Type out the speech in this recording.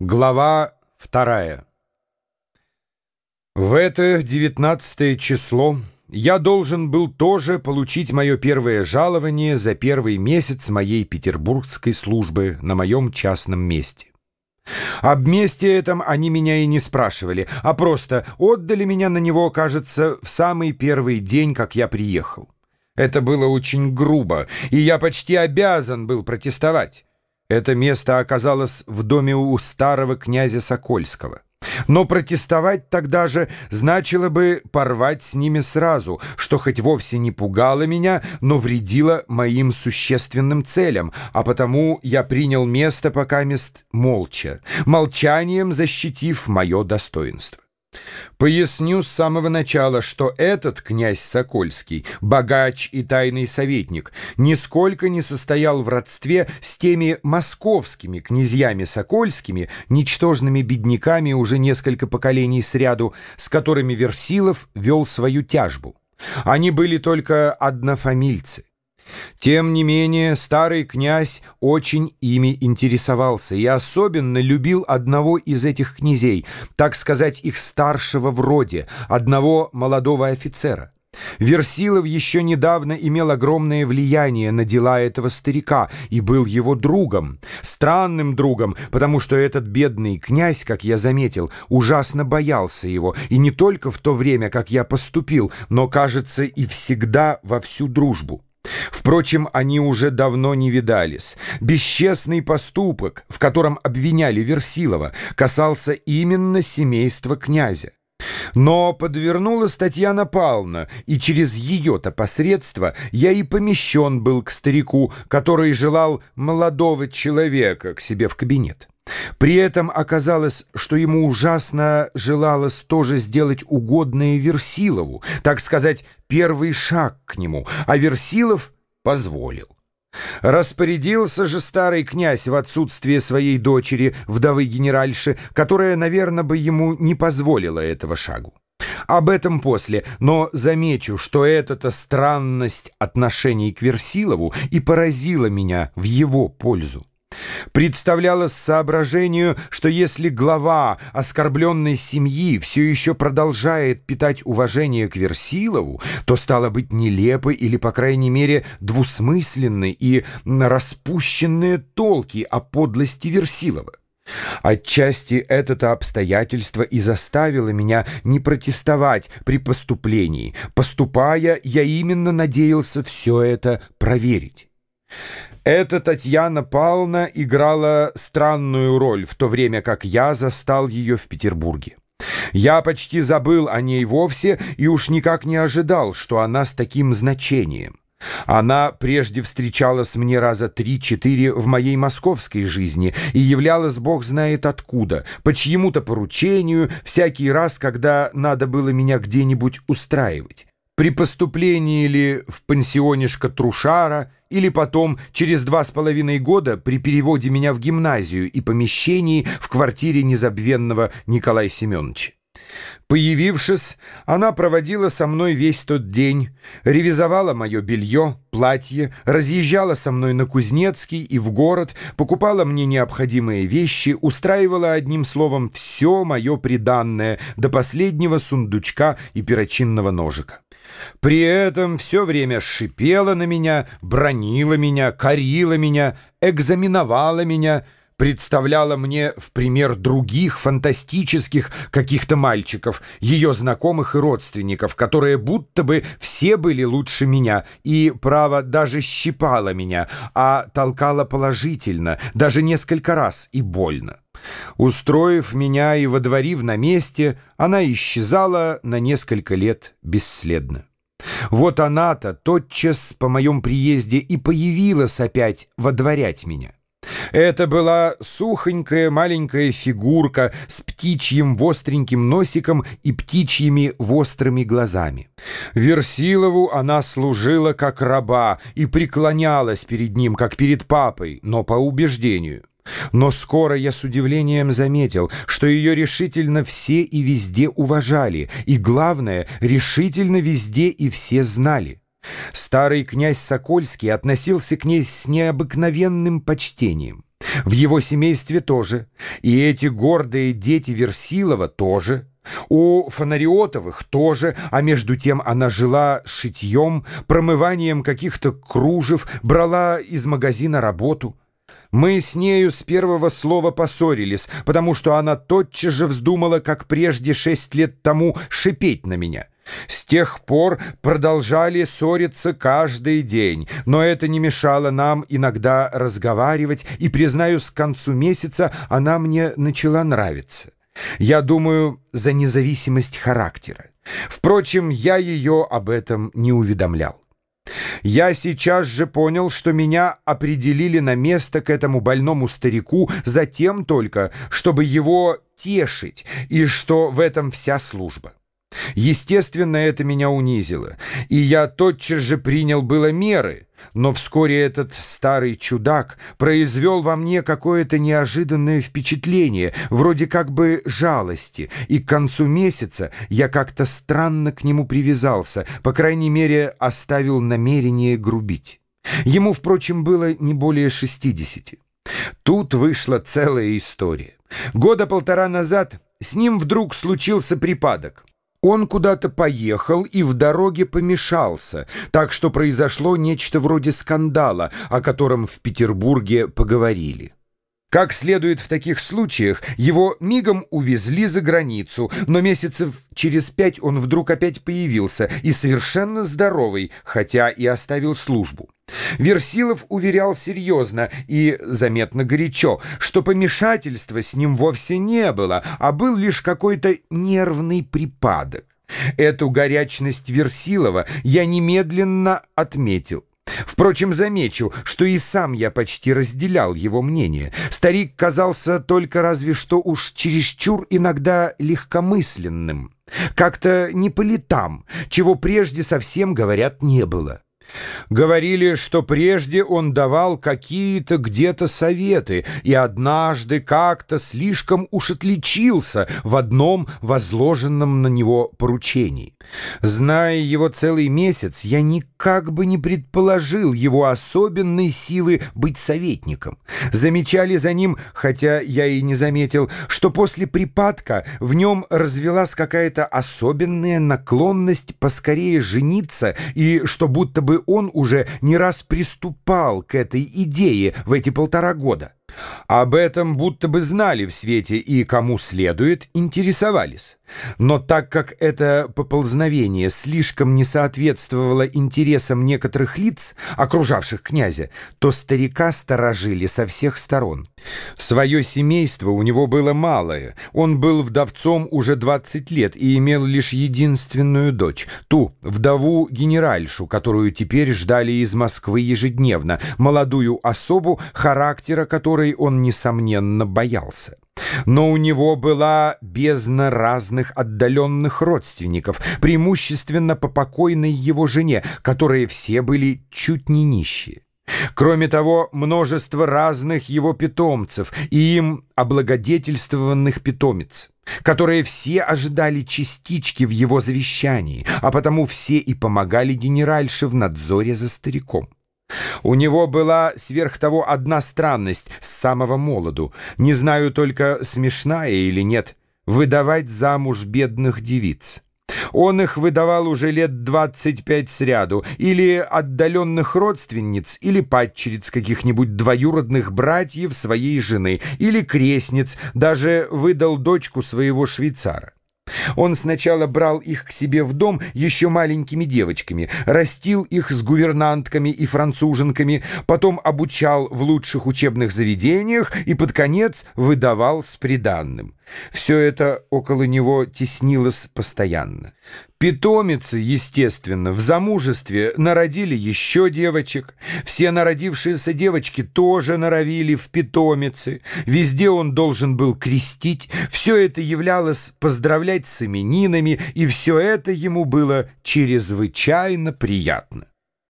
Глава вторая В это девятнадцатое число я должен был тоже получить мое первое жалование за первый месяц моей петербургской службы на моем частном месте. Об месте этом они меня и не спрашивали, а просто отдали меня на него, кажется, в самый первый день, как я приехал. Это было очень грубо, и я почти обязан был протестовать. Это место оказалось в доме у старого князя Сокольского. Но протестовать тогда же значило бы порвать с ними сразу, что хоть вовсе не пугало меня, но вредило моим существенным целям, а потому я принял место пока мест молча, молчанием защитив мое достоинство. Поясню с самого начала, что этот князь Сокольский, богач и тайный советник, нисколько не состоял в родстве с теми московскими князьями Сокольскими, ничтожными бедняками уже несколько поколений сряду, с которыми Версилов вел свою тяжбу. Они были только однофамильцы. Тем не менее, старый князь очень ими интересовался и особенно любил одного из этих князей, так сказать, их старшего в роде, одного молодого офицера. Версилов еще недавно имел огромное влияние на дела этого старика и был его другом, странным другом, потому что этот бедный князь, как я заметил, ужасно боялся его, и не только в то время, как я поступил, но, кажется, и всегда во всю дружбу. Впрочем, они уже давно не видались. Бесчестный поступок, в котором обвиняли Версилова, касался именно семейства князя. Но подвернулась Татьяна Павловна, и через ее-то посредство я и помещен был к старику, который желал молодого человека к себе в кабинет. При этом оказалось, что ему ужасно желалось тоже сделать угодное Версилову, так сказать, первый шаг к нему, а Версилов позволил. Распорядился же старый князь в отсутствие своей дочери, вдовы генеральши, которая, наверное, бы ему не позволила этого шагу. Об этом после, но замечу, что эта-то странность отношений к Версилову и поразила меня в его пользу представлялось соображению, что если глава оскорбленной семьи все еще продолжает питать уважение к Версилову, то стало быть нелепы или, по крайней мере, двусмысленны и распущенные толки о подлости Версилова. Отчасти это обстоятельство и заставило меня не протестовать при поступлении. Поступая, я именно надеялся все это проверить. Эта Татьяна Павловна играла странную роль, в то время как я застал ее в Петербурге. Я почти забыл о ней вовсе и уж никак не ожидал, что она с таким значением. Она прежде встречалась мне раза три-четыре в моей московской жизни и являлась бог знает откуда, по чьему-то поручению, всякий раз, когда надо было меня где-нибудь устраивать. При поступлении ли в пансионишко Трушара или потом, через два с половиной года, при переводе меня в гимназию и помещении в квартире незабвенного Николая Семеновича. Появившись, она проводила со мной весь тот день, ревизовала мое белье, платье, разъезжала со мной на Кузнецкий и в город, покупала мне необходимые вещи, устраивала одним словом все мое приданное до последнего сундучка и перочинного ножика. При этом все время шипела на меня, бронила меня, корила меня, экзаменовала меня, представляла мне в пример других фантастических каких-то мальчиков, ее знакомых и родственников, которые будто бы все были лучше меня, и, право, даже щипала меня, а толкала положительно, даже несколько раз и больно. Устроив меня и водворив на месте, она исчезала на несколько лет бесследно. Вот она-то тотчас по моем приезде и появилась опять водворять меня. Это была сухонькая маленькая фигурка с птичьим востреньким носиком и птичьими вострыми глазами. Версилову она служила как раба и преклонялась перед ним, как перед папой, но по убеждению. Но скоро я с удивлением заметил, что ее решительно все и везде уважали, и, главное, решительно везде и все знали. Старый князь Сокольский относился к ней с необыкновенным почтением. В его семействе тоже. И эти гордые дети Версилова тоже. У Фонариотовых тоже, а между тем она жила шитьем, промыванием каких-то кружев, брала из магазина работу. Мы с нею с первого слова поссорились, потому что она тотчас же вздумала, как прежде шесть лет тому, шипеть на меня. С тех пор продолжали ссориться каждый день, но это не мешало нам иногда разговаривать, и, признаюсь, к концу месяца она мне начала нравиться. Я думаю, за независимость характера. Впрочем, я ее об этом не уведомлял. Я сейчас же понял, что меня определили на место к этому больному старику затем только, чтобы его тешить, и что в этом вся служба. Естественно, это меня унизило, и я тотчас же принял было меры, но вскоре этот старый чудак произвел во мне какое-то неожиданное впечатление, вроде как бы жалости, и к концу месяца я как-то странно к нему привязался, по крайней мере, оставил намерение грубить. Ему, впрочем, было не более шестидесяти. Тут вышла целая история. Года полтора назад с ним вдруг случился припадок. Он куда-то поехал и в дороге помешался, так что произошло нечто вроде скандала, о котором в Петербурге поговорили. Как следует в таких случаях, его мигом увезли за границу, но месяцев через пять он вдруг опять появился и совершенно здоровый, хотя и оставил службу. Версилов уверял серьезно и заметно горячо, что помешательства с ним вовсе не было, а был лишь какой-то нервный припадок. Эту горячность Версилова я немедленно отметил. Впрочем, замечу, что и сам я почти разделял его мнение. Старик казался только разве что уж чересчур иногда легкомысленным. Как-то не по летам, чего прежде совсем, говорят, не было. Говорили, что прежде он давал какие-то где-то советы, и однажды как-то слишком уж отличился в одном возложенном на него поручении. Зная его целый месяц, я никак бы не предположил его особенной силы быть советником. Замечали за ним, хотя я и не заметил, что после припадка в нем развелась какая-то особенная наклонность поскорее жениться, и что будто бы он уже не раз приступал к этой идее в эти полтора года. Об этом будто бы знали в свете и, кому следует, интересовались. Но так как это поползновение слишком не соответствовало интересам некоторых лиц, окружавших князя, то старика сторожили со всех сторон. Свое семейство у него было малое. Он был вдовцом уже 20 лет и имел лишь единственную дочь, ту, вдову-генеральшу, которую теперь ждали из Москвы ежедневно, молодую особу, характера которой он, несомненно, боялся. Но у него была бездна разных отдаленных родственников, преимущественно по покойной его жене, которые все были чуть не нищие. Кроме того, множество разных его питомцев и им облагодетельствованных питомец, которые все ожидали частички в его завещании, а потому все и помогали генеральше в надзоре за стариком. У него была сверх того одна странность с самого молоду, не знаю только, смешная или нет, выдавать замуж бедных девиц. Он их выдавал уже лет 25 сряду, или отдаленных родственниц, или падчериц каких-нибудь двоюродных братьев своей жены, или крестниц, даже выдал дочку своего швейцара. Он сначала брал их к себе в дом еще маленькими девочками, растил их с гувернантками и француженками, потом обучал в лучших учебных заведениях и под конец выдавал с приданным. Все это около него теснилось постоянно. Питомицы, естественно, в замужестве народили еще девочек. Все народившиеся девочки тоже норовили в питомицы. Везде он должен был крестить. Все это являлось поздравлять с именинами, и все это ему было чрезвычайно приятно.